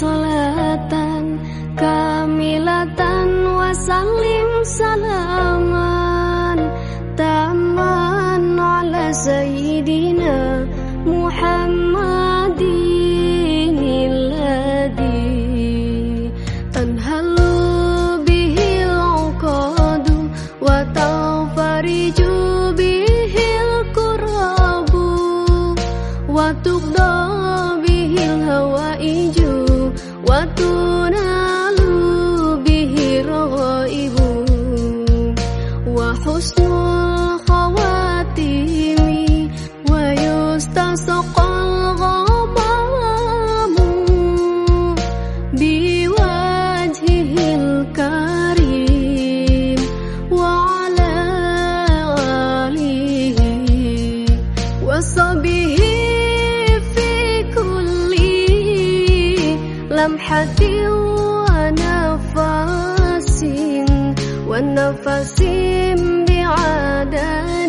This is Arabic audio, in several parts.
solatan kamilatan wasalim salaman taman ala sayyidina Muhammadin alladhi tanhalu bihi al wa tawfariju وحسن الخواتيم ويستسقى الغمام بوجهه الكريم وعلى آله وصحبه في كل لمحة ونفس والنفس بعدد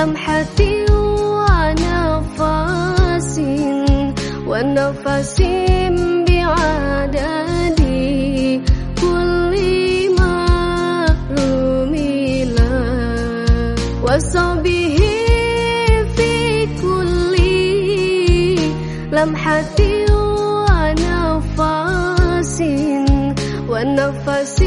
لمحة ونفس ونفس بعدد كل معلوم له وصحبه في كل لمحة ونفس ونفس